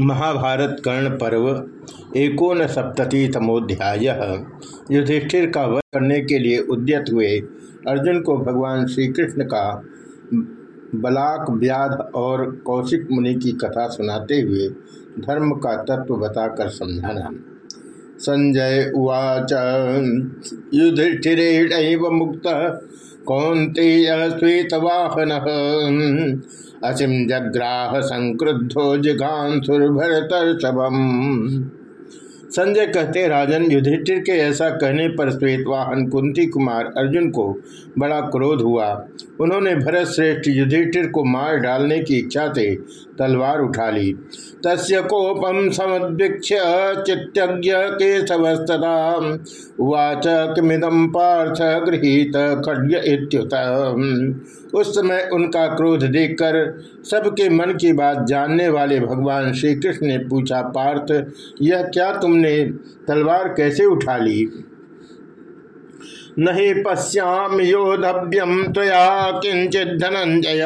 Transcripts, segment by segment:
महाभारत कर्ण पर्व एकोन सप्तति तमोध्याय युधिष्ठिर का वध करने के लिए उद्यत हुए अर्जुन को भगवान श्री कृष्ण का बलाक, व्याध और कौशिक मुनि की कथा सुनाते हुए धर्म का तत्व बताकर समझाना। संजय उवाच युधिष्ठिरेण मुक्त कौंते श्वेतवाहन। असिम जग्राह संक्रुद्धो जिघांसुरभरतर्षभम। संजय कहते, राजन, युधिष्ठिर के ऐसा कहने पर श्वेतवाहन कुंती कुमार अर्जुन को बड़ा क्रोध हुआ। उन्होंने भरत श्रेष्ठ युधिष्ठिर को मार डालने की इच्छा से तलवार उठा ली। तस्य कोपम समुदीक्ष चित्यज्ञ केशवस्तदा। उवाच पार्थ गृहीत खड्ग इत्युत। उस समय उनका क्रोध देखकर सबके मन की बात जानने वाले भगवान श्री कृष्ण ने पूछा, पार्थ, यह क्या तुमने तलवार कैसे उठा ली? नहीं पश्याम योधव्यम तया किंचित धनंजय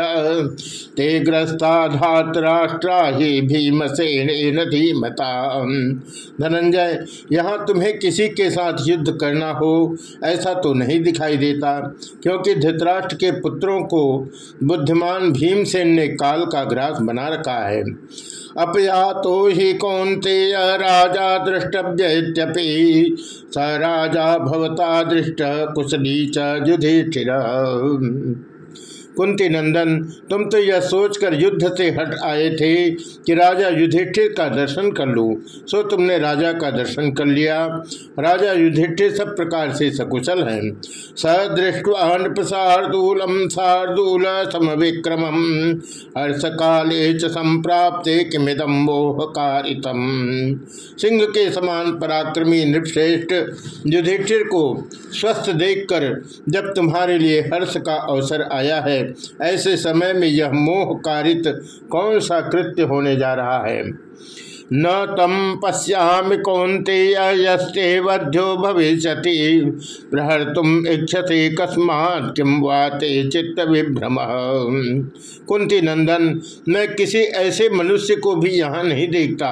ते ग्रस्ता धातराष्ट्रा ही भीमसेन धीमता। धनंजय यहाँ तुम्हें किसी के साथ युद्ध करना हो, ऐसा तो नहीं दिखाई देता, क्योंकि धृतराष्ट्र के पुत्रों को बुद्धिमान भीमसेन ने काल का ग्रास बना रखा है। अपया तो ही कौंते राजा दृष्टव्यपि स राजा भवता दृष्ट कुशली च युधिष्ठिर कुंती नंदन, तुम तो यह सोचकर युद्ध से हट आए थे कि राजा युधिष्ठिर का दर्शन कर लूँ। सो तुमने राजा का दर्शन कर लिया। राजा युधिष्ठिर सब प्रकार से सकुशल हैं। सदृष्टवान प्रसारदूलम शार्दूल समविक्रम हर्ष काले च संप्राप्ते सिंह के समान पराक्रमी नृपश्रेष्ठ युधिष्ठिर को स्वस्थ देखकर जब तुम्हारे लिए हर्ष का अवसर आया है ऐसे समय में यह मोहकारित कौन सा कृत्य होने जा रहा है? न तम पश्याम कौंते यस्ते वध्यो भविष्य प्रहर तुम इच्छते कस्मात किम वाते चित्त विभ्रम कुंती नंदन, मैं किसी ऐसे मनुष्य को भी यहाँ नहीं देखता,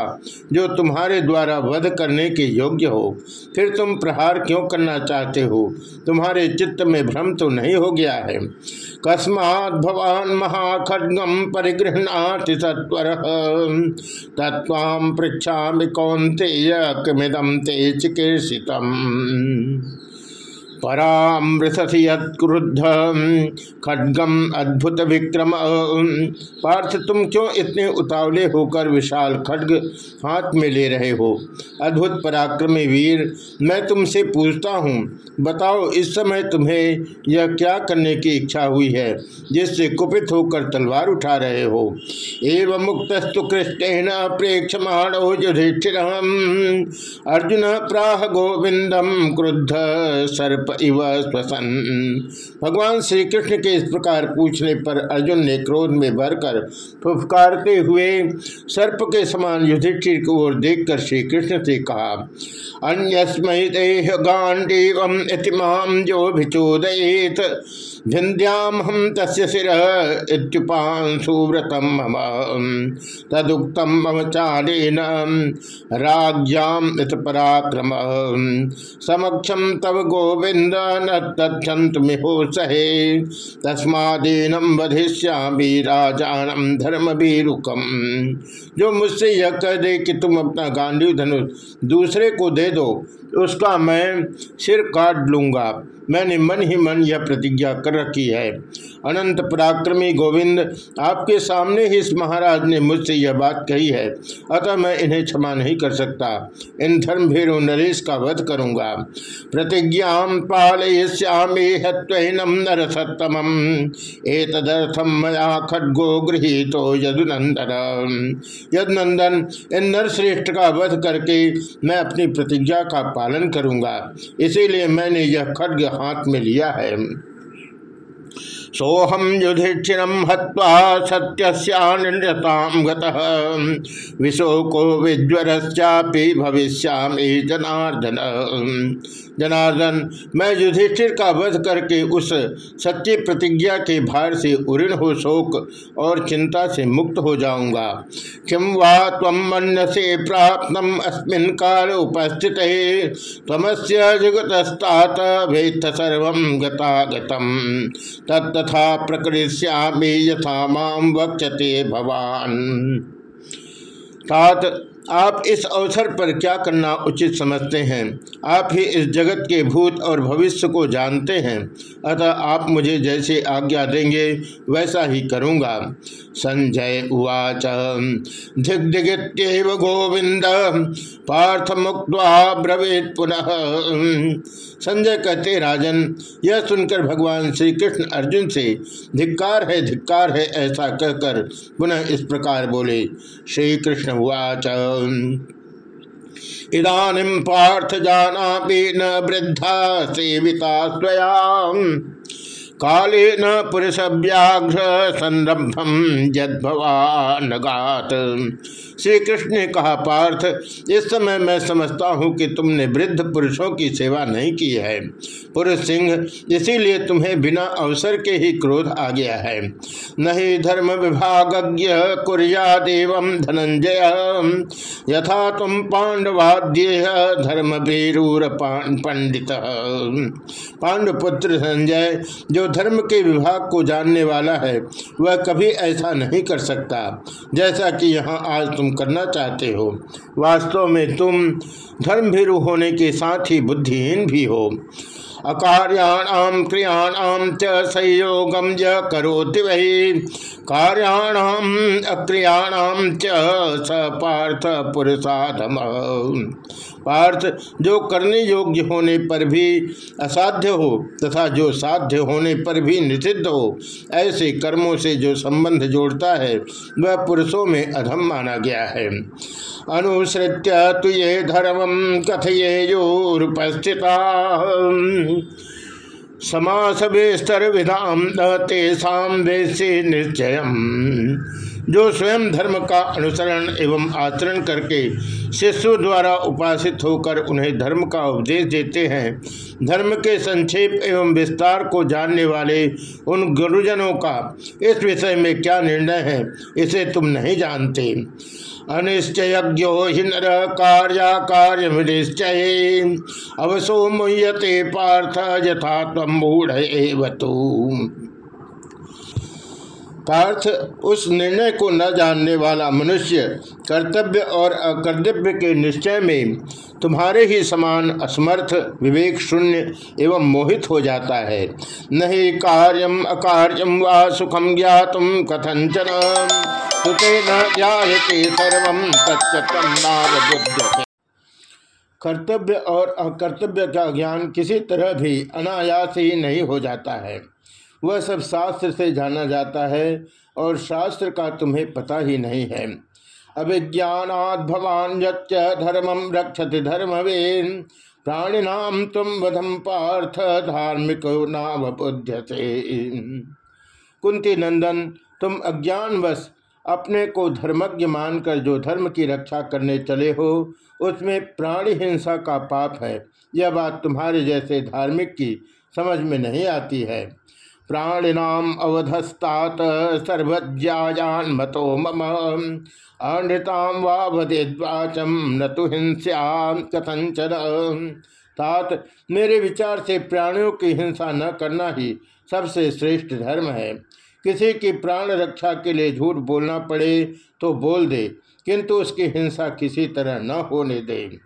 जो तुम्हारे द्वारा वध करने के योग्य हो। फिर तुम प्रहार क्यों करना चाहते हो? तुम्हारे चित्त में भ्रम तो नहीं हो गया है। कस्मात् भवान महाखड्गम परिगृहणाति सत्वर। तत्वाम पृछा कौंतेय किमिदम ते चिकीर्षितम। परामृशि यत्क्रुद्ध खड्गम अद्भुत विक्रम पार्थ, तुम क्यों इतने उतावले होकर विशाल खड्ग हाथ में ले रहे हो? अद्भुत पराक्रमी वीर, मैं तुमसे पूछता हूँ, बताओ इस समय तुम्हें यह क्या करने की इच्छा हुई है, जिससे कुपित होकर तलवार उठा रहे हो? एवं मुक्तस्तु कृष्ण प्रेक्षमाण युधिष्ठिर अर्जुन प्राह गोविंदम क्रुद्ध सर्प इव स्वसन भगवान श्री कृष्ण के इस प्रकार पूछने पर अर्जुन ने क्रोध में भरकर फुफकारते हुए सर्प के समान युधिष्ठिर की ओर देखकर श्री कृष्ण से कहा गांडीवम जो हम सिर इत्युपांशुव्रतम मम। तदुक्तम मम चालेन। इत पराक्रम समक्षम तव गोविंद न तछंत मिहो सहे तस्मादीनम वधिष्यामी राजानम धर्म भीरुकम जो मुझसे यह कह दे कि तुम अपना गांधी धनुष दूसरे को दे दो उसका मैं सिर काट लूँगा। मैंने मन ही मन यह प्रतिज्ञा कर रखी है। अनंत पराक्रमी गोविंद, आपके सामने ही इस महाराज ने मुझसे यह बात कही है। अतः मैं इन्हें क्षमा नहीं कर सकता। इन धर्म भीरु नरेश का वध करूँगा। प्रतिज्ञा पालय्यामे हत्वनम सत्तम एतदर्थम मया गृहीतो यदुनंदन यदनंदन इन नरश्रेष्ठ का वध करके मैं अपनी प्रतिज्ञा का पालन करूँगा। इसीलिए मैंने यह खड्ग हाथ में लिया है। सोहम युधिष्ठिरम हत्वा सत्यस्यानिर्यताम गतः। विशोको विज्वरश्चापि भविष्यामि जनार्दन। जनार्दन, मैं युधिष्ठिर का वध करके उस सच्ची प्रतिज्ञा के भार से उऋण हो शोक और चिंता से मुक्त हो जाऊँगा। किम वा तम मन से प्राप्त अस्मिन काल उपस्थित तमस्य जगतस्तात वेत्थ सर्व गतागतम। तत्तथा प्रकृष्यामी यथा माम वक्षते भवान। तात आप इस अवसर पर क्या करना उचित समझते हैं? आप ही इस जगत के भूत और भविष्य को जानते हैं। अतः आप मुझे जैसे आज्ञा देंगे, वैसा ही करूँगा। संजय उवाच। दिग्दिगित्यव गोविंद। पार्थ मुक्त पुनः। संजय कहते, राजन, यह सुनकर भगवान श्री कृष्ण अर्जुन से, धिक्कार है धिक्कार है, ऐसा कहकर पुनः इस प्रकार बोले। श्री कृष्ण उवाच। इदानीम पार्थ जाना न वृद्धा सेविता काले पुरुष व्याघ्र संरभम यदभवानगात। श्री कृष्ण ने कहा, पार्थ, इस समय मैं समझता हूँ कि तुमने वृद्ध पुरुषों की सेवा नहीं की है। पुरुष सिंह, इसीलिए तुम्हें बिना अवसर के ही क्रोध आ गया है। नहीं धर्म विभागज्ञ कुरियादेव धनंजय यथा तुम पांडवाद्य धर्म बेरूर पंडित। पांडुपुत्र संजय जो धर्म के विभाग को जानने वाला है, वह कभी ऐसा नहीं कर सकता, जैसा कि यहाँ आज तुम करना चाहते हो। वास्तव में तुम धर्म भीरु होने के साथ ही बुद्धिहीन भी हो। अकार्याणाम क्रियाणाम च संयोगम ज करोति वही। कार्याणाम अक्रियाणाम च स पार्थ पुरुषाधम पार्थ जो करने योग्य होने पर भी असाध्य हो तथा जो साध्य होने पर भी निषिद्ध हो, ऐसे कर्मों से जो संबंध जोड़ता है, वह पुरुषों में अधम माना गया है। अनुसृत्य तु ये धर्म कथयेयोपस्थिता समास बेस्तर विधाम वैसे निश्चय जो स्वयं धर्म का अनुसरण एवं आचरण करके शिष्यों द्वारा उपासित होकर उन्हें धर्म का उपदेश देते हैं, धर्म के संक्षेप एवं विस्तार को जानने वाले उन गुरुजनों का इस विषय में क्या निर्णय है, इसे तुम नहीं जानते। अनिश्चयो हि नर कार्या कार्य निश्चय अवसो मुह्यते पार्थ यथा तम मूढ़ पार्थ उस निर्णय को न जानने वाला मनुष्य कर्तव्य और अकर्तव्य के निश्चय में तुम्हारे ही समान असमर्थ, विवेक शून्य एवं मोहित हो जाता है। नहीं कार्यम अकार्यम व सुखम ज्ञातुम कथंचन न सर्व कर्तव्य और अकर्तव्य का ज्ञान किसी तरह भी अनायास ही नहीं हो जाता है। वह सब शास्त्र से जाना जाता है और शास्त्र का तुम्हें पता ही नहीं है। अभिज्ञात भवान धर्मम रक्षति धर्मवेन प्राणिनाम तुम वधम पार्थ धार्मिक से कुंती नंदन, तुम अज्ञानवश अपने को धर्मज्ञ मानकर जो धर्म की रक्षा करने चले हो, उसमें प्राणी हिंसा का पाप है। यह बात तुम्हारे जैसे धार्मिक की समझ में नहीं आती है। प्राणिनाम अवधस्तात सर्वज्ञान मतो मम। अनृताम वाचम न तो हिंस्याम कथंचन तात, मेरे विचार से प्राणियों की हिंसा न करना ही सबसे श्रेष्ठ धर्म है। किसी की प्राण रक्षा के लिए झूठ बोलना पड़े तो बोल दे, किंतु उसकी हिंसा किसी तरह न होने दे।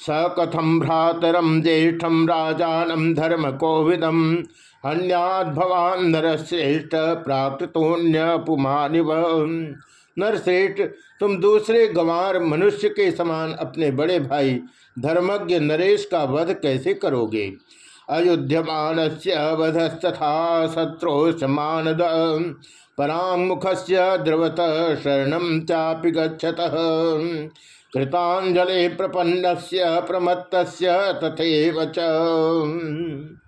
स कथम भ्रातरम ज्येष्ठम राजानम धर्म कोविदम अन्याद भवान नरश्रेष्ठ प्राकृतोन्य पुमानिव नरश्रेष्ठ तुम दूसरे गंवार मनुष्य के समान अपने बड़े भाई धर्मज्ञ नरेश का वध कैसे करोगे? अयुध्यमान वधस्तथा शत्रो मानद परामुख से द्रवत शरण चापि गच्छत। कृतांजलि प्रपन्न से प्रमत्त तथे न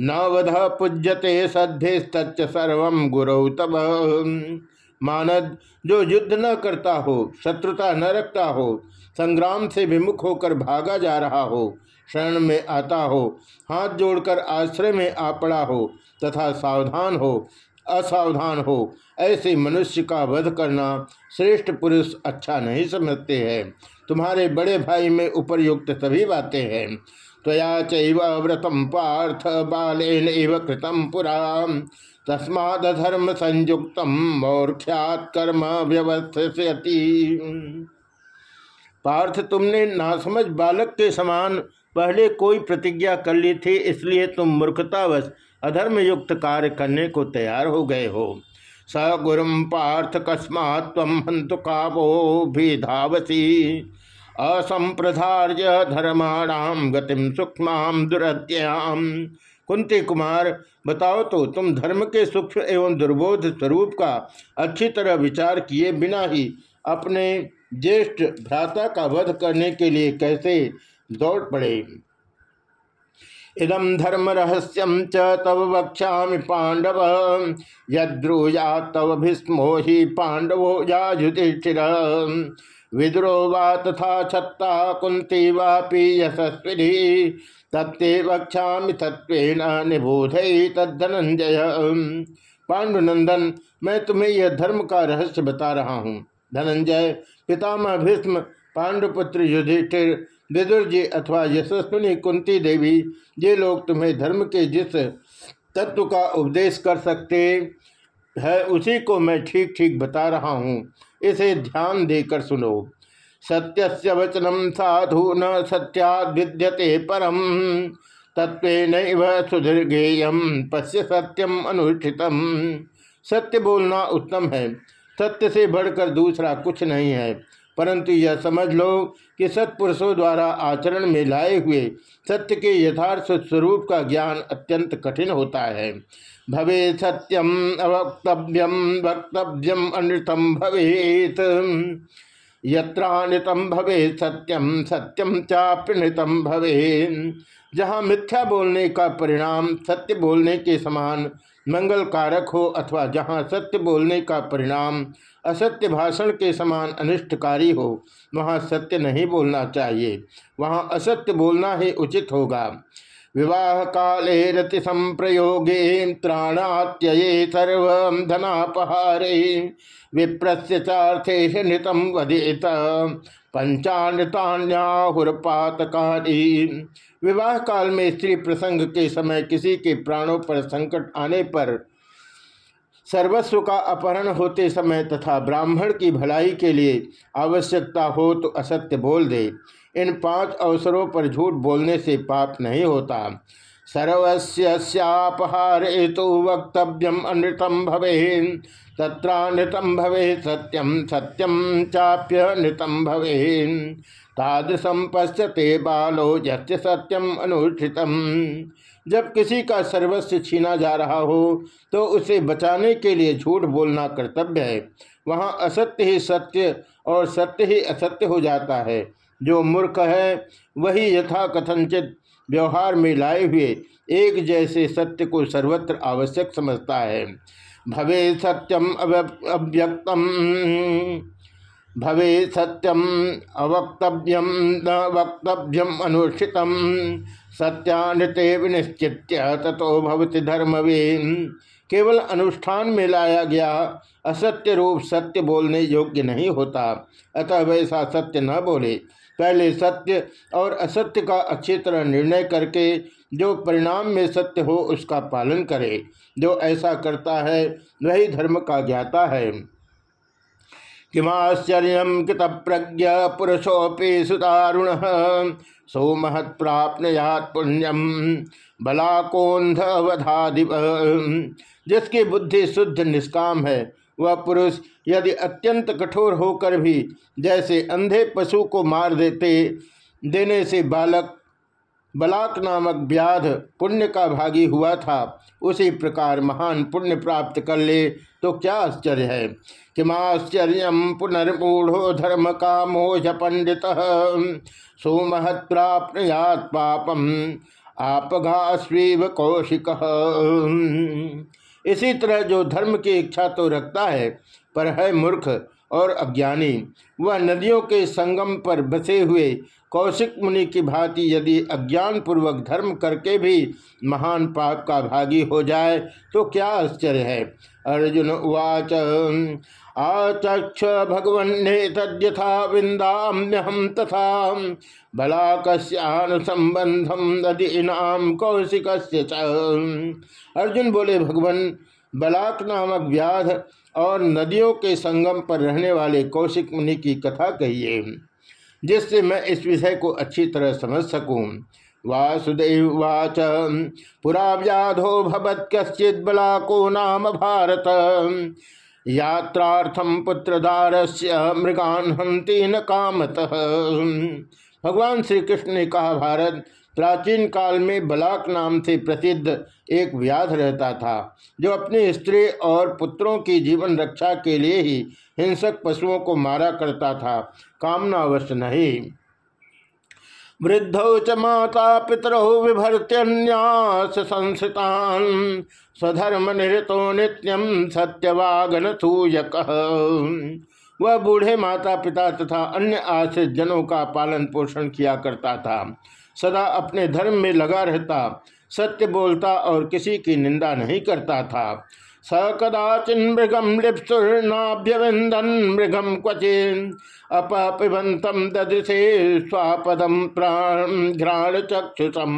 वध पूज्यते सद्भिस्तच्च सर्व गुरौ तब मानद, जो युद्ध न करता हो, शत्रुता न रखता हो, संग्राम से विमुख होकर भागा जा रहा हो, शरण में आता हो, हाथ जोड़कर आश्रय में आ पड़ा हो, तथा सावधान हो, असावधान हो, ऐसे मनुष्य का वध करना श्रेष्ठ पुरुष अच्छा नहीं समझते हैं। तुम्हारे बड़े भाई में उपरयुक्त सभी बातें हैं। त्वया चैव व्रतम पार्थ बालेन कृतम पुरा। तस्माधर्म संयुक्त मौर्ख्यात कर्म पार्थ, तुमने नासमझ बालक के समान पहले कोई प्रतिज्ञा कर ली थी, इसलिए तुम मूर्खतावश अधर्म युक्त कार्य करने को तैयार हो गए हो। स गुरुम पार्थ कस्मात् तम हंतु कावो भी धावसी असंप्रधार्य धर्माणाम गतिम सूक्ष्म दुरत्याम कुंती कुमार, बताओ तो तुम धर्म के सूक्ष्म एवं दुर्बोध स्वरूप का अच्छी तरह विचार किए बिना ही अपने ज्येष्ठ भ्राता का वध करने के लिए कैसे दौड़ पड़े? इदम धर्म रहस्यम च तव वक्षा पांडव, यद्रुया तव भीस्मो ही पांडवो या युधिष्ठिर। विद्रो वा तथा छत्ता कुंती वापी यशस्विनी। तत्ते वक्षा तत्व निबोध तद्धनंजय पांडुनंदन, मैं तुम्हें यह धर्म का रहस्य बता रहा हूँ। धनंजय, पितामह भीष्म, पांडुपुत्र युधिष्ठिर, विदुर जी अथवा यशस्विनी कुंती देवी, ये लोग तुम्हें धर्म के जिस तत्व का उपदेश कर सकते है, उसी को मैं ठीक ठीक बता रहा हूँ। इसे ध्यान देकर सुनो। सत्य वचनम साधु न सत्याद्यते परम तत्व सुदीर्घेयम पश्य सत्यम अनुष्ठितम। सत्य बोलना उत्तम है। सत्य से बढ़कर दूसरा कुछ नहीं है। परंतु यह समझ लो कि सत्पुरुषों द्वारा आचरण में लाए हुए सत्य के यथार्थ स्वरूप का ज्ञान अत्यंत कठिन होता है। भवे सत्यम अवक्तव्यम वक्तव्यम अनृतम भवेत। यत्रानृतम भवे सत्यम सत्यम चाप्यनृतम भवे जहाँ मिथ्या बोलने का परिणाम सत्य बोलने के समान मंगल कारक हो अथवा जहाँ सत्य बोलने का परिणाम असत्य भाषण के समान अनिष्टकारी हो, वहाँ सत्य नहीं बोलना चाहिए। वहाँ असत्य बोलना ही उचित होगा। विवाह काले रति संप्रयोगे त्राणात्यये सर्व धनापहारे। विप्रस्य नृतम वदेत। पंचानृतान्याहुरपातकारी विवाह काल में स्त्री प्रसंग के समय किसी के प्राणों पर संकट आने पर सर्वस्व का अपहरण होते समय तथा ब्राह्मण की भलाई के लिए आवश्यकता हो तो असत्य बोल दे। इन पाँच अवसरों पर झूठ बोलने से पाप नहीं होता। सर्वस्यापहारे तो वक्तव्यम अनृतम भवे तत्रानृतम भवे सत्यम सत्यम चाप्य नृतम भवे तादृशम पश्यते बालो, यस्य सत्यम अनुष्ठितम जब किसी का सर्वस्व छीना जा रहा हो तो उसे बचाने के लिए झूठ बोलना कर्तव्य है। वहाँ असत्य ही सत्य और सत्य ही असत्य हो जाता है। जो मूर्ख है, वही यथा कथनचित व्यवहार में लाए हुए एक जैसे सत्य को सर्वत्र आवश्यक समझता है। भवे सत्यम अव्यक्तम। भवे सत्यम अवक्तव्यम न वक्तव्यम अनुष्ठित सत्यानृते विनिश्चित तथो भवति धर्मवीन। केवल अनुष्ठान में लाया गया असत्य रूप सत्य बोलने योग्य नहीं होता। अतः वैसा सत्य न बोले। पहले सत्य और असत्य का अच्छी तरह निर्णय करके जो परिणाम में सत्य हो उसका पालन करे। जो ऐसा करता है, वही धर्म का ज्ञाता है। किमाश्चर्य कृत प्रज्ञ पुरुषोपि सुदारुण सो महत प्राप्त पुण्यम बलाकोंधवधादिव जिसकी बुद्धि शुद्ध निष्काम है वह पुरुष यदि अत्यंत कठोर होकर भी जैसे अंधे पशु को मार देते, देने से बालक, बलाक नामक व्याध पुण्य का भागी हुआ था, उसी प्रकार महान पुण्य प्राप्त कर ले तो क्या आश्चर्य है किमाश्चर्य पुनर्मूढ़ो धर्म का मोह पंडित। सुमहत प्राप्त पापम, आपघास्वीव कौशिक। इसी तरह जो धर्म की इच्छा तो रखता है, पर है मूर्ख और अज्ञानी। वह नदियों के संगम पर बसे हुए कौशिक मुनि की भांति यदि अज्ञान पूर्वक धर्म करके भी महान पाप का भागी हो जाए तो क्या आश्चर्य है। अर्जुन उवाच आचक्ष भगवन्ने तद्यथा विंदाम्यहम तथा। भला बलाकस्यानुसंबंधम नदीनाम कौशिक अर्जुन बोले, भगवन बलाक नामक व्याध और नदियों के संगम पर रहने वाले कौशिक मुनि की कथा कहिए, जिससे मैं इस विषय को अच्छी तरह समझ सकूँ। वासुदेव वाच। पुरा व्याधो भवत कश्चित बलाको नाम भारत। यात्रार्थम पुत्रदार से मृगान हंती न कामत। भगवान श्री कृष्ण ने कहा, भारत, प्राचीन काल में बलाक नाम से प्रसिद्ध एक व्याध रहता था, जो अपनी स्त्री और पुत्रों की जीवन रक्षा के लिए ही हिंसक पशुओं को मारा करता था। कामना अवश्य नहीं। वृद्धौ च माता पितरौ विभर्त्यन्यास संस्थितान। स्वधर्म निरतो नित्यम सत्यवागन सूयक वह बूढ़े माता पिता तथा अन्य आश्रित जनों का पालन पोषण किया करता था। सदा अपने धर्म में लगा रहता, सत्य बोलता और किसी की निंदा नहीं करता था। स कदाचिन मृगम लिप्सुर्नाभ्यविंदन मृगम क्वचिन अपिबंतम ददृशे स्वापदम घ्राण चक्षुषम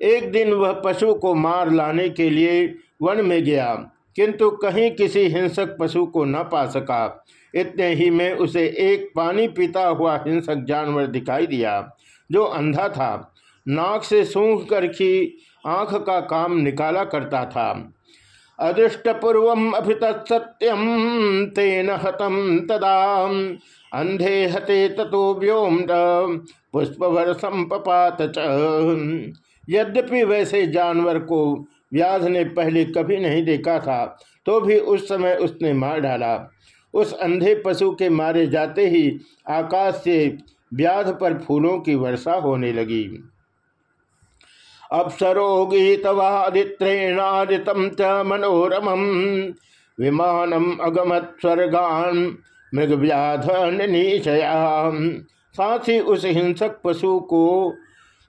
एक दिन वह पशु को मार लाने के लिए वन में गया, किंतु कहीं किसी हिंसक पशु को न पा सका। इतने ही में उसे एक पानी पीता हुआ हिंसक जानवर दिखाई दिया, जो अंधा था। नाक से सूंघ कर की आँख का काम निकाला करता था। अदृष्टपूर्व अभित सत्यम तेन हतम तदा, अंधे हते ततो व्योम पुष्पवर्षम पपात यद्यपि वैसे जानवर को व्याध ने पहले कभी नहीं देखा था तो भी उस समय उसने मार डाला। उस अंधे पशु के मारे जाते ही आकाश से व्याध पर फूलों की वर्षा होने लगी। अप्सरो गीतवादित्रेणादितम च मनोरम विमानम अगमत स्वर्गान मृग व्याध निशया साथ ही उस हिंसक पशु को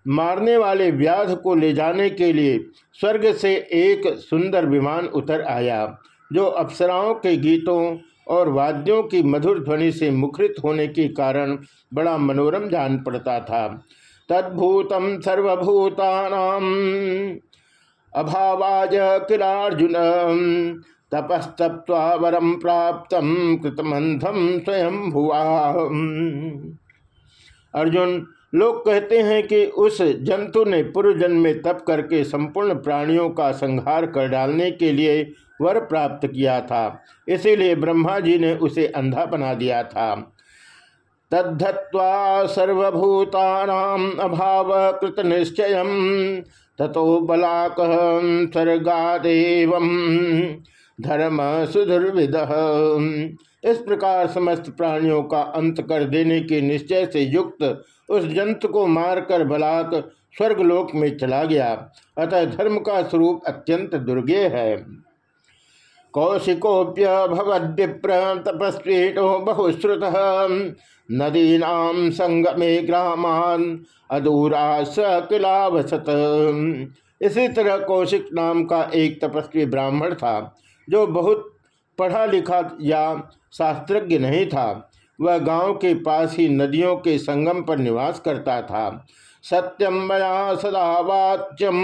मारने वाले व्याध को ले जाने के लिए स्वर्ग से एक सुंदर विमान उतर आया, जो अप्सराओं के गीतों और वाद्यों की मधुर ध्वनि से मुखरित होने के कारण बड़ा मनोरम जान पड़ता था। तद्भूतम सर्वभूतानाम अभावाज किलार्जुन तपस्तप्वा वरम प्राप्त कृतमंथम स्वयं भुआ अर्जुन लोग कहते हैं कि उस जंतु ने पूर्व जन्म में तप करके संपूर्ण प्राणियों का संहार कर डालने के लिए वर प्राप्त किया था। इसीलिए ब्रह्मा जी ने उसे अंधा बना दिया था। तद्धत्वा सर्वभूतानाम अभाव कृत निश्चय ततो बलाक स्वर्गादेव धर्म सुधुर्विद। इस प्रकार समस्त प्राणियों का अंत कर देने के निश्चय से युक्त उस जंतु को मारकर बलाक स्वर्गलोक में चला गया। अतः धर्म का स्वरूप अत्यंत दुर्गे है। कौशिकोप्य भवद्विप्र तपस्वीनो बहुश्रुत। नदीना संगमे ग्रामान अधूरा किलावसत। इसी तरह कौशिक नाम का एक तपस्वी ब्राह्मण था, जो बहुत पढ़ा लिखा या शास्त्रज्ञ नहीं था। वह गाँव के पास ही नदियों के संगम पर निवास करता था। सत्यम मया सदा वाच्यम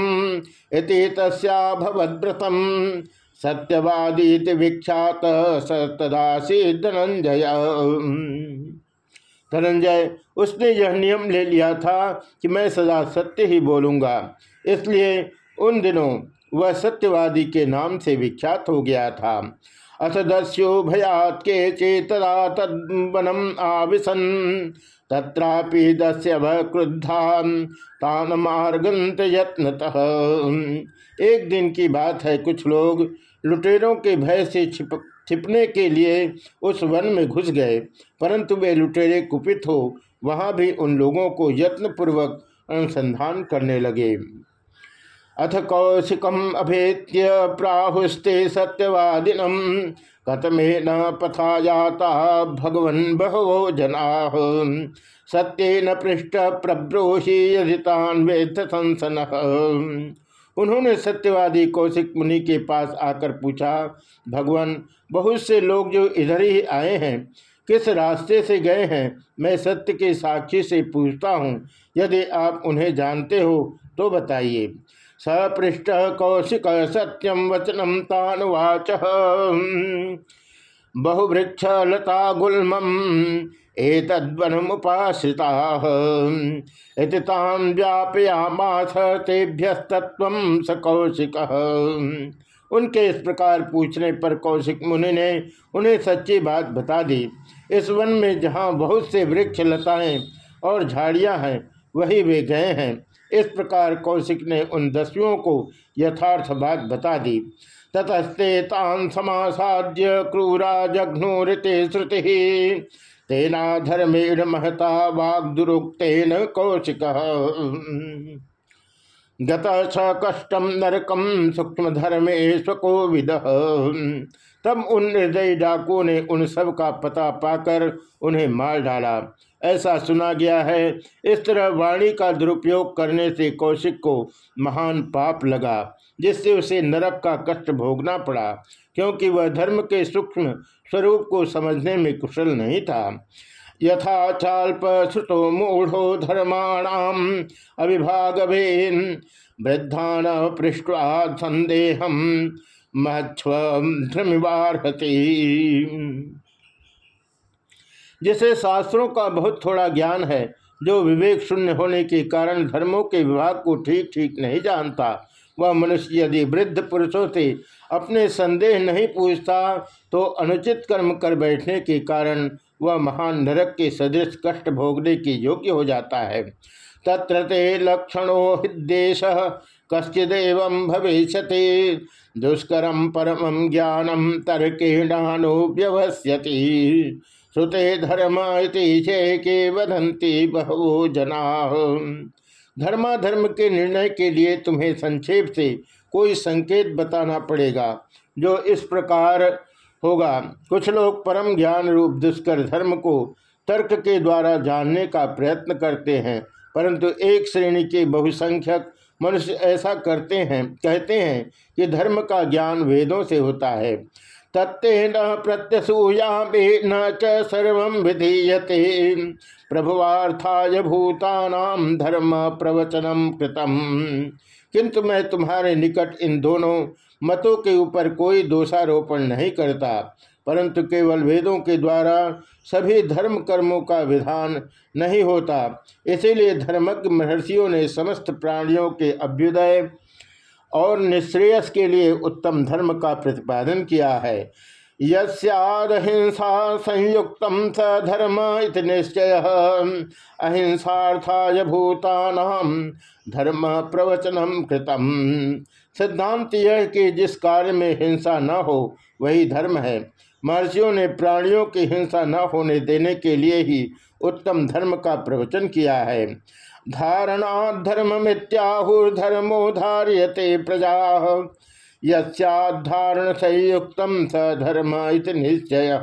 तस्याभवद्व्रतम सत्यवादी विख्यात सतदासी धनंजय। धनंजय, उसने यह नियम ले लिया था कि मैं सदा सत्य ही बोलूँगा। इसलिए उन दिनों वह सत्यवादी के नाम से विख्यात हो गया था। अथ दस्यो भयात के चेतरा तदनम आविशन तत्रापि दस्य क्रुद्धान तान मार्गंत यत्नतः। एक दिन की बात है, कुछ लोग लुटेरों के भय से छिप, छिपने के लिए उस वन में घुस गए। परंतु वे लुटेरे कुपित हो, वहाँ भी उन लोगों को यत्नपूर्वक अनुसंधान करने लगे। अथ कौशिकम अभेत्य प्राहुस्ते सत्यवादिनम कतमे न पथा जाता भगवन बहवो जना। सत्य न पृष्ठ प्रब्रोही यदितान वेद संसन। उन्होंने सत्यवादी कौशिक मुनि के पास आकर पूछा, भगवान, बहुत से लोग जो इधर ही आए हैं, किस रास्ते से गए हैं? मैं सत्य के साक्षी से पूछता हूँ। यदि आप उन्हें जानते हो तो बताइए। सपृष्ठ कौशिक सत्यम वचनम तानुवाच। बहुवृक्ष लता गुलमम एतद्वनमुपाश्रिता। स कौशिक। उनके इस प्रकार पूछने पर कौशिक मुनि ने उन्हें सच्ची बात बता दी। इस वन में जहाँ बहुत से वृक्ष, लताएँ और झाड़ियाँ हैं, वही वे गए हैं। इस प्रकार कौशिक ने उन दस्युओं को यथार्थ बात बता दी। ततस्ते तान समासाद्य क्रूरा जघ्नोरते श्रुति। तेना धर्मेण महता वाग्दुरुक्तेन कौशिक। गत स कष्टम नरकम सूक्ष्म धर्मेश्वको विद तब उन निर्दयी डाकुओं ने उन सब का पता पाकर उन्हें मार डाला। ऐसा सुना गया है। इस तरह वाणी का दुरुपयोग करने से कौशिक को महान पाप लगा, जिससे उसे नरक का कष्ट भोगना पड़ा, क्योंकि वह धर्म के सूक्ष्म स्वरूप को समझने में कुशल नहीं था। यथा चाल्प श्रुतो मूढ़ो धर्माणाम अभिभाग वृद्धान पृष्ठा संदेह मध्वमिवारती जिसे शास्त्रों का बहुत थोड़ा ज्ञान है, जो विवेक शून्य होने के कारण धर्मों के विभाग को ठीक ठीक नहीं जानता। वह मनुष्य यदि वृद्ध पुरुषों से अपने संदेह नहीं पूछता तो अनुचित कर्म कर बैठने के कारण वह महान नरक के सदृश कष्ट भोगने के योग्य हो जाता है। तत्र ते लक्षणो हिदेश कश्चिदेव भविष्य दुष्करम परम ज्ञानम तर्केणानो व्यवस्यति श्रुते धर्म के वदंती बहवो जना। धर्माधर्म के निर्णय के लिए तुम्हें संक्षेप से कोई संकेत बताना पड़ेगा, जो इस प्रकार होगा। कुछ लोग परम ज्ञान रूप दुष्कर धर्म को तर्क के द्वारा जानने का प्रयत्न करते हैं, परंतु एक श्रेणी के बहुसंख्यक मनुष्य ऐसा करते हैं, कहते हैं कि धर्म का ज्ञान वेदों से होता है। तत्ते न प्रत्यसूया न च सर्व विधीयते। प्रभुवार्थाय भूतानाम धर्म प्रवचनम कृतम। किंतु मैं तुम्हारे निकट इन दोनों मतों के ऊपर कोई दोषारोपण नहीं करता, परंतु केवल वेदों के द्वारा सभी धर्म कर्मों का विधान नहीं होता। इसीलिए धर्मज्ञ महर्षियों ने समस्त प्राणियों के अभ्युदय और निश्रेयस के लिए उत्तम धर्म का प्रतिपादन किया है। यदहिंसा संयुक्त स धर्म इत निश्चय। अहिंसार्थाय भूतानाम धर्म प्रवचनम कृतम। सिद्धांत यह कि जिस कार्य में हिंसा न हो, वही धर्म है। महर्षियों ने प्राणियों की हिंसा न होने देने के लिए ही उत्तम धर्म का प्रवचन किया है। धारणा धर्म मित्याहुर्धर्मो धार्यते प्रजा। यधारण संयुक्त स धर्म इत निश्चय।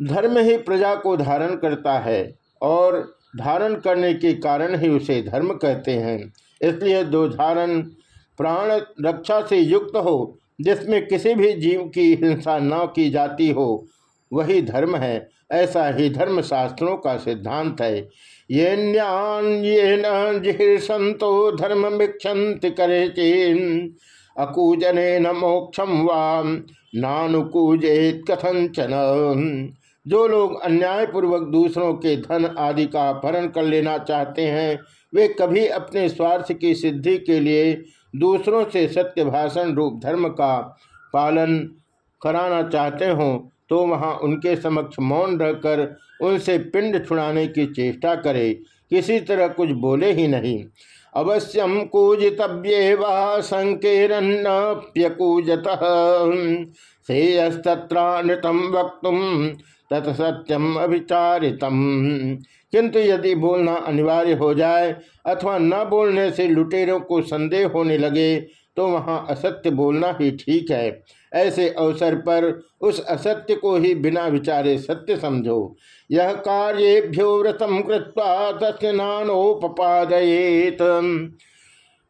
धर्म ही प्रजा को धारण करता है और धारण करने के कारण ही उसे धर्म कहते हैं। इसलिए दो धारण प्राण रक्षा से युक्त हो, जिसमें किसी भी जीव की हिंसा न की जाती हो, वही धर्म है। ऐसा ही धर्म शास्त्रों का सिद्धांत है। ये न्यान ये जिहर्षंतो धर्म भिक्षंति करे अकूजने न मोक्षम वाम नानुकूजेत कथंचन जो लोग अन्यायपूर्वक दूसरों के धन आदि का अपहरण कर लेना चाहते हैं, वे कभी अपने स्वार्थ की सिद्धि के लिए दूसरों से सत्य भाषण रूप धर्म का पालन कराना चाहते हों। तो वहाँ उनके समक्ष मौन रहकर उनसे पिंड छुड़ाने की चेष्टा करे। किसी तरह कुछ बोले ही नहीं। अवश्यम कूजितव्ये संकेरन्नप्यकूजत श्रेयस्तत्रानृतम वक्त तत्सत्यम अभिचारितम किंतु यदि बोलना अनिवार्य हो जाए अथवा न बोलने से लुटेरों को संदेह होने लगे तो वहाँ असत्य बोलना ही ठीक है। ऐसे अवसर पर उस असत्य को ही बिना विचारे सत्य समझो। यह कार्येभ्यो व्रतम कृत्वा तस्य नानोपादयेत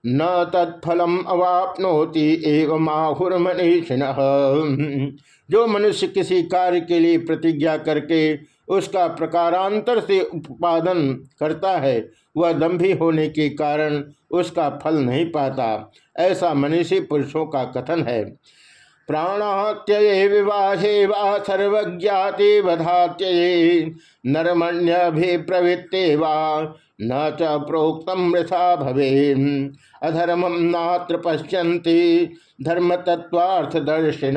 न तत्फलम अवापनोति एवं आहुर्मनीषिण जो मनुष्य किसी कार्य के लिए प्रतिज्ञा करके उसका प्रकारांतर से उत्पादन करता है, वह दम्भी होने के कारण उसका फल नहीं पाता। ऐसा मनीषी पुरुषों का कथन है। प्राणात्यये विवाहे वा सर्वज्ञाते वधात्यये, नरमण्यभिप्रवृत्ते वा न च प्रोक्तम मृषा भवे अधर्मम नात्र पश्यन्ति धर्म तत्वार्थदर्शिन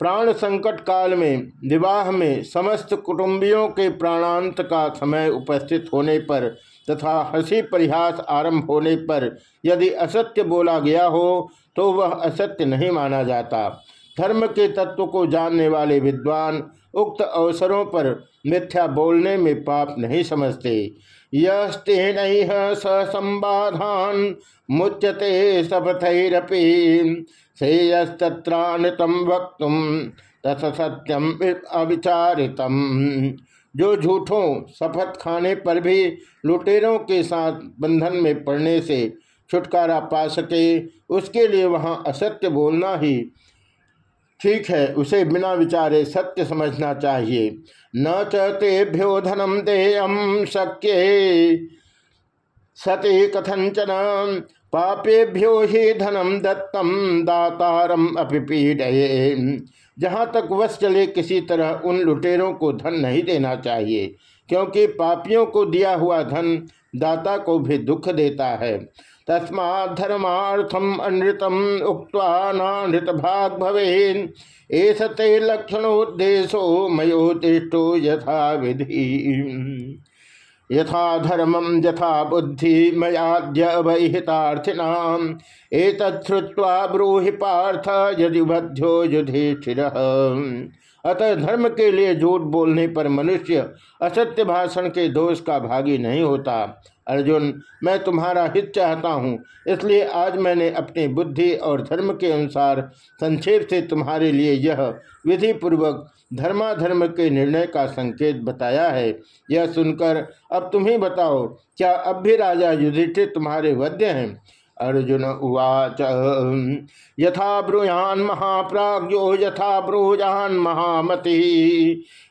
प्राण संकट काल में विवाह में समस्त कुटुंबियों के प्राणांत का समय उपस्थित होने पर तथा हँसी परिहास आरंभ होने पर यदि असत्य बोला गया हो तो वह असत्य नहीं माना जाता। धर्म के तत्व को जानने वाले विद्वान उक्त अवसरों पर मिथ्या बोलने में पाप नहीं समझते। यस्तेन संबाधान मुच्यते सपथरपी श्रेयस्तत्रानतम वक्त तथ सत्यम अविचारितम। जो झूठों शपथ खाने पर भी लुटेरों के साथ बंधन में पड़ने से छुटकारा पा सके। उसके लिए वहाँ असत्य बोलना ही ठीक है। उसे बिना विचारे सत्य समझना चाहिए। न चेभ्यो धनम देयम शक्य। सती कथंचन पापेभ्यो ही धनम दत्तम दातारम अपीडये जहाँ तक वश चले किसी तरह उन लुटेरों को धन नहीं देना चाहिए, क्योंकि पापियों को दिया हुआ धन दाता को भी दुख देता है। तस्मा धर्मार्थम अनृतम उक्ता भाग भवेन एस ते लक्षणोद्देशो मयोतिष्ठो यथा विधि यथा धर्मम, यथा बुद्धि मयाद्य वहितार्थिनाम एतत्वा ब्रूहि पार्थ यदि बध्यो युधिष्ठिर। अतः धर्म के लिए झूठ बोलने पर मनुष्य असत्य भाषण के दोष का भागी नहीं होता। अर्जुन, मैं तुम्हारा हित चाहता हूँ। इसलिए आज मैंने अपनी बुद्धि और धर्म के अनुसार संक्षेप से तुम्हारे लिए यह विधि पूर्वक धर्माधर्म के निर्णय का संकेत बताया है। यह सुनकर अब तुम ही बताओ, क्या अब भी राजा युधिष्ठिर तुम्हारे वध्य हैं? अर्जुन उवाच यथा ब्रूयान महाप्राज्यो यथा ब्रूजान महामति।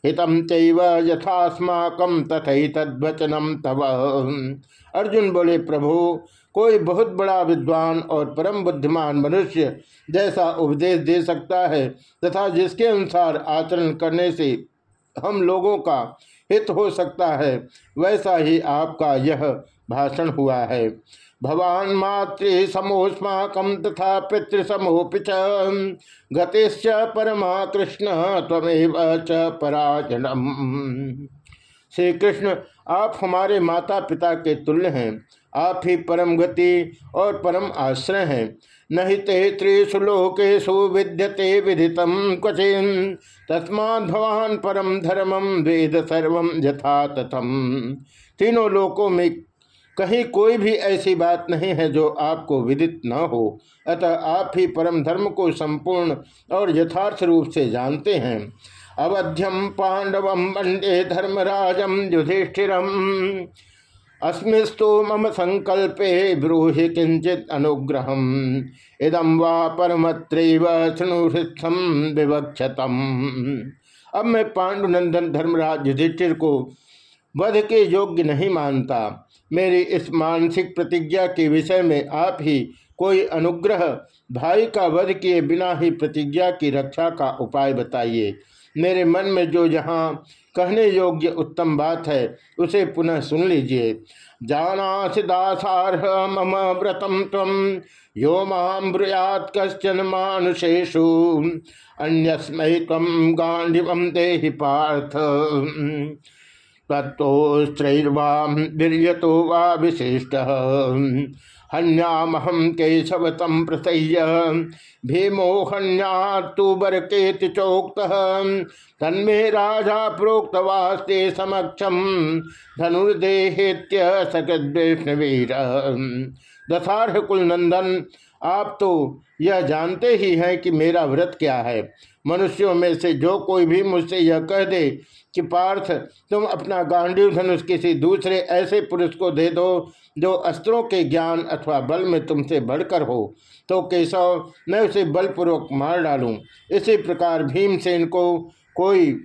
हितम चैव यथास्माकम तथा तद्वचनम तव। अर्जुन बोले, प्रभु, कोई बहुत बड़ा विद्वान और परम बुद्धिमान मनुष्य जैसा उपदेश दे सकता है तथा जिसके अनुसार आचरण करने से हम लोगों का हित हो सकता है, वैसा ही आपका यह भाषण हुआ है। भवान मातृ समोस्माकम तथा पितृसमोपि च। गतिश्च परमा कृष्ण तमेव च पराजनम। श्री कृष्ण आप हमारे माता पिता के तुल्य हैं। आप ही परम गति और परम आश्रय हैं। नहीं ते त्रिषु लोकेशु विद्यते विदितम क्वचिन। भवान परम धर्मम वेद सर्व यथा तथम तीनों लोकों में कहीं कोई भी ऐसी बात नहीं है जो आपको विदित न हो। अतः आप ही परम धर्म को संपूर्ण और यथार्थ रूप से जानते हैं। अवध्यम पांडव वंडे धर्मराजम युधिष्ठिरम। अस्मिस्तु मम संकल्पे ब्रूहि किंचित अनुग्रह इदम वा परमत्रैव शृणुहृत्सम विवक्षतम। अब मैं पांडुनंदन धर्मराज युधिष्ठिर को वध के योग्य नहीं मानता। मेरी इस मानसिक प्रतिज्ञा के विषय में आप ही कोई अनुग्रह भाई का वध किए बिना ही प्रतिज्ञा की रक्षा का उपाय बताइए। मेरे मन में जो यहाँ कहने योग्य उत्तम बात है, उसे पुनः सुन लीजिए। जाना दासारह मम व्रतम तम यो माम ब्रुयात कश्चन मानुषेशु अन्यस्मय तम गांडिवम देहि पार्थ। तत्स्त्रैर्वाम वीर्यतो वा विशिष्ट। हन्यामहम केशव तम प्रसह्य भीमो हन्यातुबर केत चोक्त। तन्मे राजा प्रोक्तवास्ते समक्षम धनुर्देहेत्य सकद वैष्णवीर दशारह कुल नंदन आप तो यह जानते ही हैं कि मेरा व्रत क्या है। मनुष्यों में से जो कोई भी मुझसे यह कह दे कि पार्थ तुम अपना गांडीव धनुष किसी दूसरे ऐसे पुरुष को दे दो, जो अस्त्रों के ज्ञान अथवा बल में तुमसे बढ़कर हो। तो केशव, मैं उसे बलपूर्वक मार डालूं। इसी प्रकार भीमसेन को कोई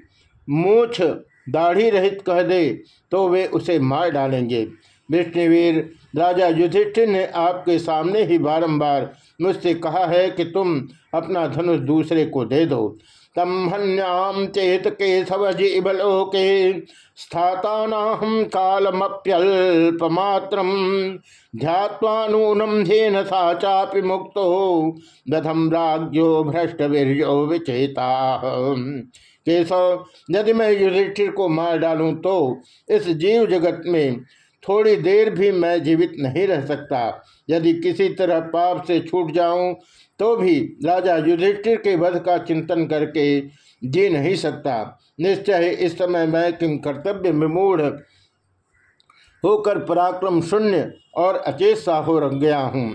मूछ दाढ़ी रहित कह दे तो वे उसे मार डालेंगे। विष्णुवीर, राजा युधिष्ठिर ने आपके सामने ही बारंबार मुझसे कहा है कि तुम अपना धनुष दूसरे को दे दो। तम चेत केशव जीवलोके स्थातानाहम कालमप्यल्पमात्र ध्यात्वानूनम धेन सा चापि मुक्तो दधम राज्यो भ्रष्ट वीर्यो विचेता। केशव, यदि मैं युधिष्ठिर को मार डालूं तो इस जीव जगत में थोड़ी देर भी मैं जीवित नहीं रह सकता। यदि किसी तरह पाप से छूट जाऊँ तो भी राजा युधिष्ठिर के वध का चिंतन करके जी नहीं सकता। निश्चय इस समय मैं किम कर्तव्य विमूढ़ होकर पराक्रम शून्य और अचेत सा हो रख गया हूँ।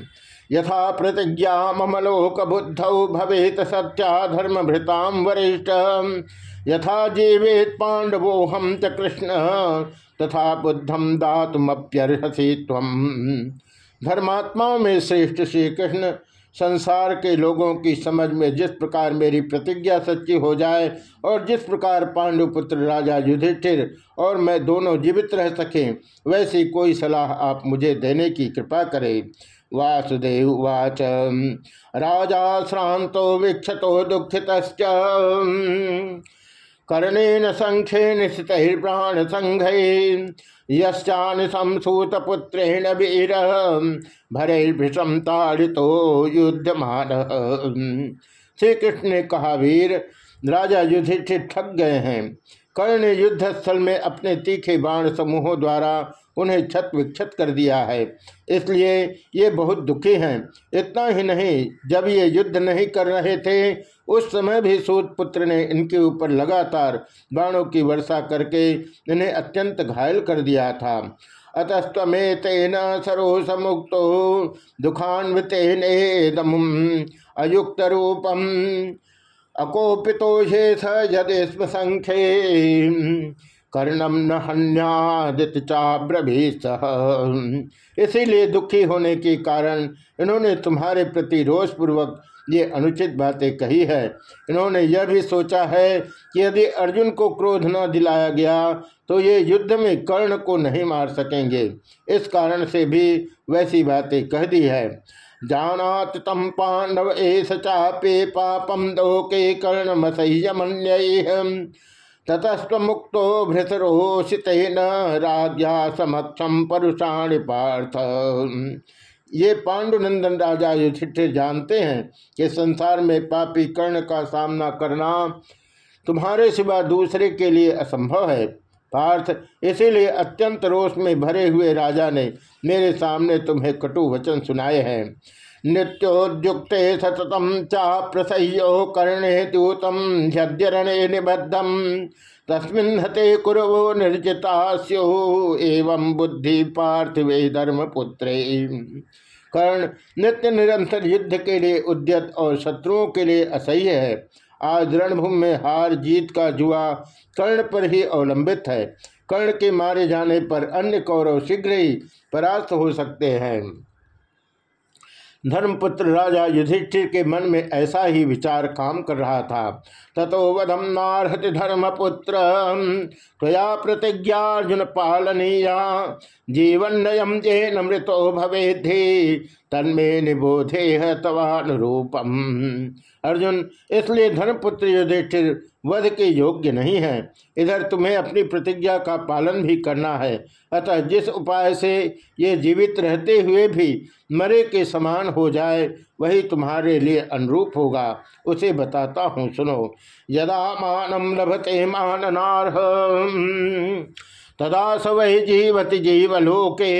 यथा प्रतिज्ञा ममलोक बुद्ध भवेत सत्या धर्म भृताम वरिष्ठ। यथा जीवेत पांडवो हम च कृष्ण, तथा बुद्धम दातुमप्यर्हसी तम धर्मात्माओं में श्रेष्ठ श्री कृष्ण संसार के लोगों की समझ में जिस प्रकार मेरी प्रतिज्ञा सच्ची हो जाए और जिस प्रकार पांडुपुत्र राजा युधिष्ठिर और मैं दोनों जीवित रह सकें, वैसी कोई सलाह आप मुझे देने की कृपा करें। वासुदेव वाच राजा श्रांतो विक्षतो दुखित कर्णेन संख्ये निश्चित प्राण संघ यश्चान संसूत पुत्रेण वीर भरेभृषम ताड़ितो युद्धमान। श्री कृष्ण ने कहा, वीर, राजा युधिष्ठिर ठग गए हैं। कर्ण युद्ध स्थल में अपने तीखे बाण समूहों द्वारा उन्हें छत विक्षत कर दिया है। इसलिए ये बहुत दुखी हैं। इतना ही नहीं, जब ये युद्ध नहीं कर रहे थे उस समय भी सूत पुत्र ने इनके ऊपर लगातार बाणों की वर्षा करके इन्हें अत्यंत घायल कर दिया था। अतस्तमेतेन सरोस मुक्तो दुखान्वितेनेदम अयुक्त रूपम अकोपितोषे स यदेस्म संख्ये कर्णम न हन्यादित चाब्रभीत इसीलिए दुखी होने के कारण इन्होंने तुम्हारे प्रति रोषपूर्वक ये अनुचित बातें कही है। इन्होंने यह भी सोचा है कि यदि अर्जुन को क्रोध न दिलाया गया तो ये युद्ध में कर्ण को नहीं मार सकेंगे। इस कारण से भी वैसी बातें कह दी है। जानात तम पांडव एस चापे पापम के कर्ण मसह्यमन्य ततस्व मुक्तो भृतरोषित राज्ञा समक्षम परुषाण पार्थ। ये पांडुनंदन राजा युधिष्ठिर जानते हैं कि संसार में पापी कर्ण का सामना करना तुम्हारे सिवा दूसरे के लिए असंभव है। पार्थ, इसीलिए अत्यंत रोष में भरे हुए राजा ने मेरे सामने तुम्हें कटु वचन सुनाए हैं। नित्योद्युक्त सततम चा प्रसह्यो कर्णे दूतम ह्यद्यरणे निबद्धम, तस्मिन हते कुरवो निर्जिता स्यो एवं बुद्धि पार्थिवे धर्म पुत्रे कर्ण नित्य निरंतर युद्ध के लिए उद्यत और शत्रुओं के लिए असह्य है। आज रणभूमि में हार जीत का जुआ कर्ण पर ही अवलंबित है। कर्ण के मारे जाने पर अन्य कौरव शीघ्र ही परास्त हो सकते हैं। धर्मपुत्र राजा युधिष्ठिर के मन में ऐसा ही विचार काम कर रहा था। ततो वधम नारहति धर्मपुत्र। त्वया प्रतिज्ञाजुन पालनीया। जीवन नयम जेन मृतो भवेधि तन्मे निबोधे तवानुरूपम। अर्जुन, इसलिए धर्मपुत्र युधिष्ठिर, वध के योग्य नहीं है। इधर तुम्हें अपनी प्रतिज्ञा का पालन भी करना है। अतः जिस उपाय से ये जीवित रहते हुए भी मरे के समान हो जाए, वही तुम्हारे लिए अनुरूप होगा। उसे बताता हूँ, सुनो। यदा मानम लभते माननारह तदा स वै जीवति जीवलोके।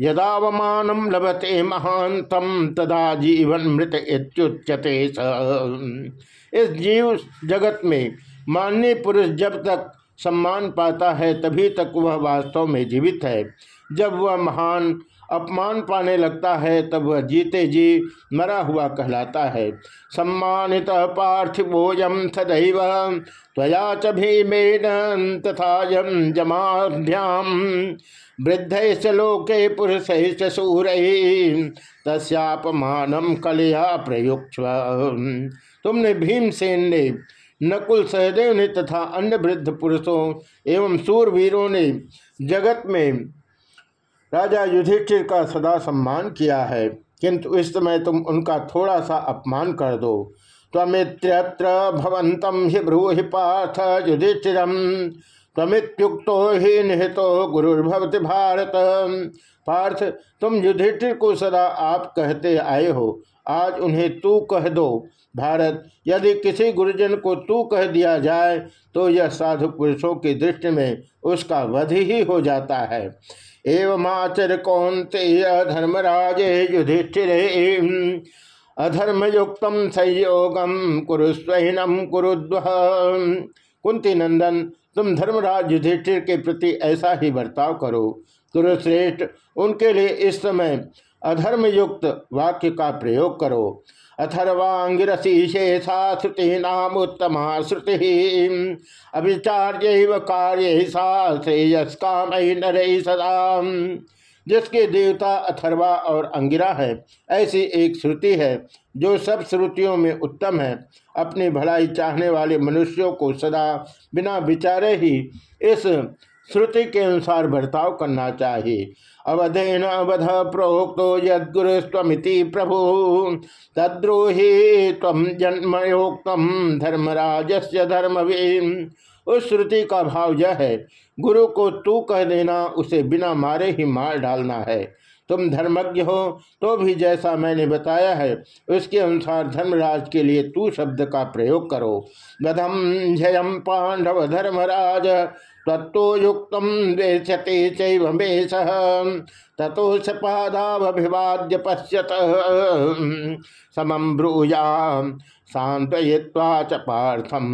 यदावमान लभते महांत तदा जीवन मृत इत्युच्यते इस जीव जगत में माननीय पुरुष जब तक सम्मान पाता है, तभी तक वह वास्तव में जीवित है। जब वह महान अपमान पाने लगता है, तब वह जीते जी मरा हुआ कहलाता है। सम्मानित पार्थिवोयम सदैव त्वया च भीमेन तथा यम जमाभ्याम वृद्ध लोके पुरुष सूर तस्यापमानम कलिया प्रयुक्त तुमने भीमसेन ने, नकुल सहदेव ने तथा अन्य वृद्ध पुरुषों एवं सूरवीरों ने जगत में राजा युधिष्ठिर का सदा सम्मान किया है, किंतु इस समय तुम उनका थोड़ा सा अपमान कर दो। तमित्र भवंतम हि ब्रूहि पार्थ युधिष्ठिर तमित्युक्तो ही निहितो गुरुर्भवति भारत। पार्थ, तुम युधिष्ठिर को सदा आप कहते आए हो, आज उन्हें तू कह दो। भारत, यदि किसी गुरुजन को तू कह दिया जाए तो यह साधु पुरुषों की दृष्टि में उसका वध ही हो जाता है। एवं आचर कौनते धर्मराज युधिष्ठिर। अधर्म युक्त संयोगम कुरुस्वहीनम कुरुद्व कुंती नंदन, तुम धर्मराज युधिष्ठिर के प्रति ऐसा ही बर्ताव करो। कुरुश्रेष्ठ उनके लिए इस समय अधर्मयुक्त वाक्य का प्रयोग करो। अथर्वांगिरसी शेषा श्रुति अभिचार्य कार्य सा श्रेयस काम नर सदा। जिसके देवता अथर्वा और अंगिरा है, ऐसी एक श्रुति है जो सब श्रुतियों में उत्तम है। अपनी भलाई चाहने वाले मनुष्यों को सदा बिना विचारे ही इस श्रुति के अनुसार बर्ताव करना चाहिए। अवधेन अवध प्रोक्तो यदुरुस्वमिति प्रभु। तद्रोही तम जन्मयोक्तम धर्मराज से धर्मवीन उस श्रुति का भाव यह है, गुरु को तू कह देना, उसे बिना मारे ही मार डालना है। तुम धर्मज्ञ हो तो भी जैसा मैंने बताया है, उसके अनुसार धर्मराज के लिए तू शब्द का प्रयोग करो। गधम जयम पांडव धर्मराज तत्व युक्त ततो सपादाभिवाद्य पश्यत। समम ब्रूया सांत्वय्वा च पार्थम।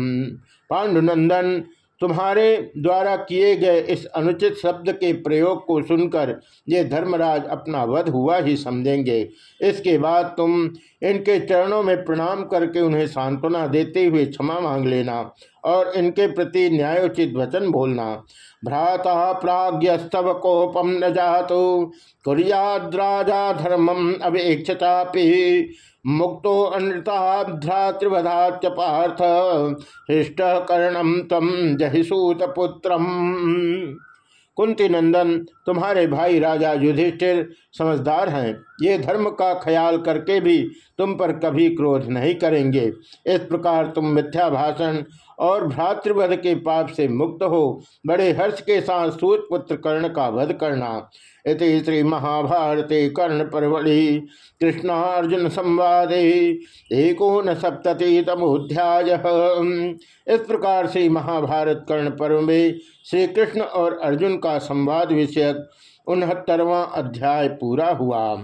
पांडुनंदन तुम्हारे द्वारा किए गए इस अनुचित शब्द के प्रयोग को सुनकर ये धर्मराज अपना वध हुआ ही समझेंगे। इसके बाद तुम इनके चरणों में प्रणाम करके उन्हें सांत्वना देते हुए क्षमा मांग लेना और इनके प्रति न्यायोचित वचन बोलना। भ्राता प्राग्यस्तव कोपम न जातो, कुरियाद्राजा धर्मम अवेक्षतापि, मुक्तो अनृताभ्रातृवधाच पार्थ, हृष्ट कर्णम तम जहिसूत पुत्रम। कुंती नंदन, तुम्हारे भाई राजा युधिष्ठिर समझदार हैं। ये धर्म का ख्याल करके भी तुम पर कभी क्रोध नहीं करेंगे। इस प्रकार तुम मिथ्या भाषण और भ्रातृवध के पाप से मुक्त हो, बड़े हर्ष के साथ सूत पुत्र कर्ण का वध करना। इति श्री महाभारते कर्ण परवड़ी कृष्णार्जुन संवादे एकोन सप्तति तमोध्याय इस प्रकार से महाभारत कर्ण पर्व में श्री कृष्ण और अर्जुन का संवाद विषयक उनहत्तरवां अध्याय पूरा हुआ।